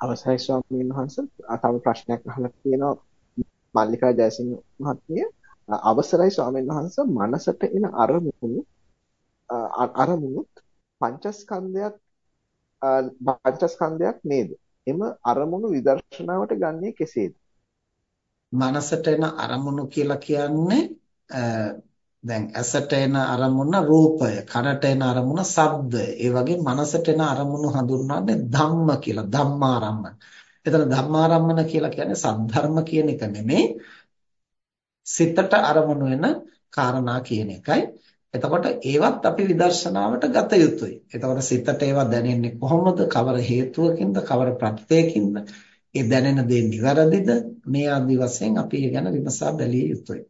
අවසරයි ස්වාමීන් වහන්සේ. තව ප්‍රශ්නයක් අහලා තියෙනවා. මල්ලිකා ජයසිංහ මහත්මිය. අවසරයි ස්වාමීන් වහන්සේ. මනසට එන අරමුණු අරමුණුත් පංචස්කන්ධයක් පංචස්කන්ධයක් නේද? එම අරමුණු විදර්ශනාවට ගන්නේ කෙසේද? මනසට එන අරමුණු කියලා කියන්නේ දැන් ඇසට එන අරමුණ රූපය කනට එන අරමුණ ශබ්දය ඒ වගේ මනසට එන අරමුණු හඳුන්වන්නේ ධම්ම කියලා ධම්මාරම්මන. එතන ධම්මාරම්මන කියලා කියන්නේ සද්ධර්ම කියන එක නෙමෙයි සිතට අරමුණු වෙන කාරණා කියන එකයි. එතකොට ඒවත් අපි විදර්ශනාවට ගත යුතුයි. එතකොට සිතට ඒවා දැනෙන්නේ කොහොමද? කවර හේතුවකින්ද? කවර ප්‍රත්‍යයකින්ද? ඒ දැනෙන දේ නිවැරදිද? මේ ආදි වශයෙන් අපි ඒ ගැන විමසා බැලිය යුතුයි.